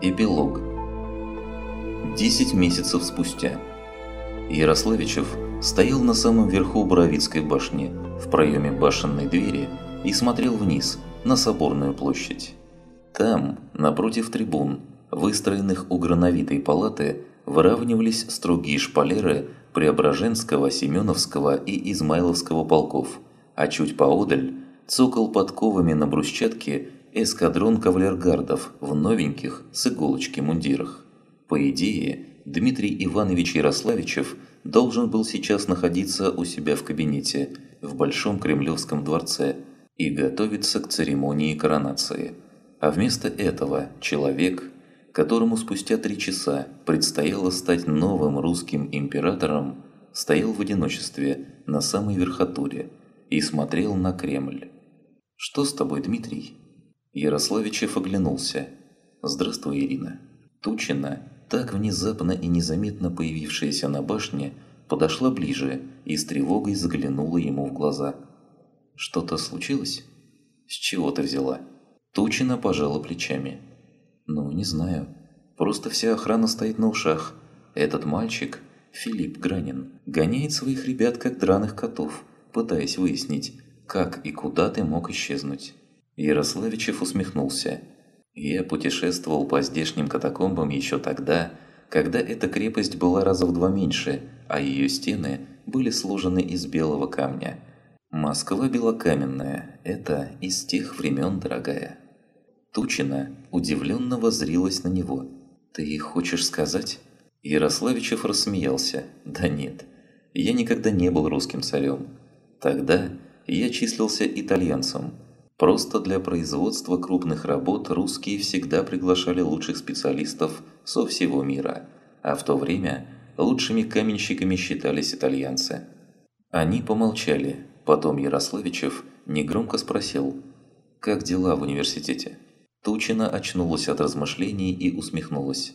Эпилог. Десять месяцев спустя. Ярославичев стоял на самом верху Боровицкой башни, в проеме башенной двери, и смотрел вниз, на Соборную площадь. Там, напротив трибун, выстроенных у грановитой палаты, выравнивались строгие шпалеры Преображенского, Семеновского и Измайловского полков, а чуть поодаль цокол подковами на брусчатке эскадрон кавалергардов в новеньких с иголочки мундирах. По идее, Дмитрий Иванович Ярославичев должен был сейчас находиться у себя в кабинете в Большом Кремлевском дворце и готовиться к церемонии коронации. А вместо этого человек, которому спустя три часа предстояло стать новым русским императором, стоял в одиночестве на самой верхотуре и смотрел на Кремль. «Что с тобой, Дмитрий?» Ярославичев оглянулся. «Здравствуй, Ирина». Тучина, так внезапно и незаметно появившаяся на башне, подошла ближе и с тревогой заглянула ему в глаза. «Что-то случилось? С чего ты взяла?» Тучина пожала плечами. «Ну, не знаю. Просто вся охрана стоит на ушах. Этот мальчик, Филипп Гранин, гоняет своих ребят как драных котов, пытаясь выяснить, как и куда ты мог исчезнуть». Ярославичев усмехнулся. «Я путешествовал по здешним катакомбам еще тогда, когда эта крепость была раза в два меньше, а ее стены были сложены из белого камня. Москва белокаменная – это из тех времен, дорогая». Тучина удивленно воззрилась на него. «Ты хочешь сказать?» Ярославичев рассмеялся. «Да нет, я никогда не был русским царем. Тогда я числился итальянцем – Просто для производства крупных работ русские всегда приглашали лучших специалистов со всего мира, а в то время лучшими каменщиками считались итальянцы. Они помолчали, потом Ярославичев негромко спросил «Как дела в университете?» Тучина очнулась от размышлений и усмехнулась.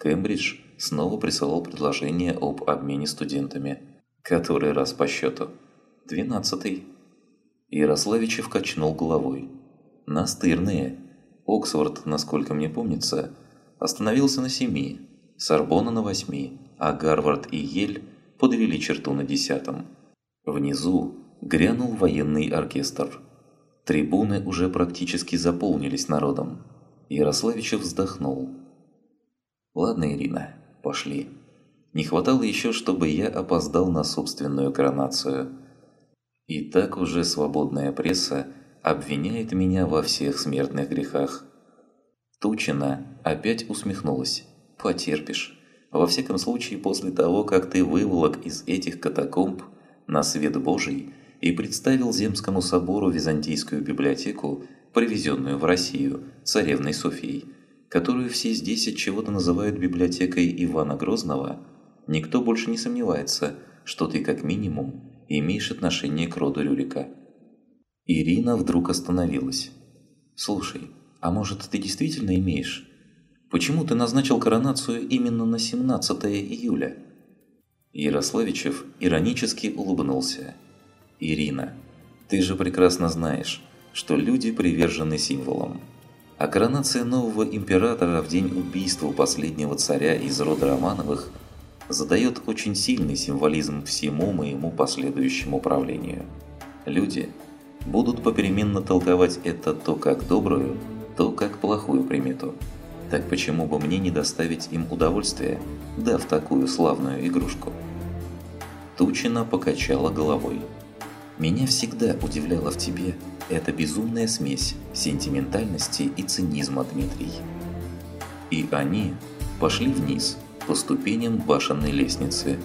Кембридж снова присылал предложение об обмене студентами. Который раз по счету? Двенадцатый. Ярославичев качнул головой. «Настырные. Оксфорд, насколько мне помнится, остановился на семи, Сорбона на восьми, а Гарвард и Ель подвели черту на десятом. Внизу грянул военный оркестр. Трибуны уже практически заполнились народом. Ярославичев вздохнул. «Ладно, Ирина, пошли. Не хватало еще, чтобы я опоздал на собственную коронацию». И так уже свободная пресса обвиняет меня во всех смертных грехах. Тучина опять усмехнулась. «Потерпишь. Во всяком случае, после того, как ты выволок из этих катакомб на свет Божий и представил Земскому собору Византийскую библиотеку, привезенную в Россию царевной Софией, которую все здесь от чего-то называют библиотекой Ивана Грозного, никто больше не сомневается, что ты как минимум имеешь отношение к роду Рюрика. Ирина вдруг остановилась. «Слушай, а может ты действительно имеешь? Почему ты назначил коронацию именно на 17 июля?» Ярославичев иронически улыбнулся. «Ирина, ты же прекрасно знаешь, что люди привержены символам. А коронация нового императора в день убийства последнего царя из рода Романовых – задает очень сильный символизм всему моему последующему правлению. Люди будут попеременно толковать это то как добрую, то как плохую примету. Так почему бы мне не доставить им удовольствие, дав такую славную игрушку? Тучина покачала головой. Меня всегда удивляла в тебе эта безумная смесь сентиментальности и цинизма, Дмитрий. И они пошли вниз – по ступеням башенной лестницы.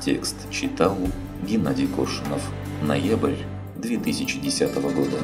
Текст читал Геннадий Коршунов. Ноябрь 2010 года.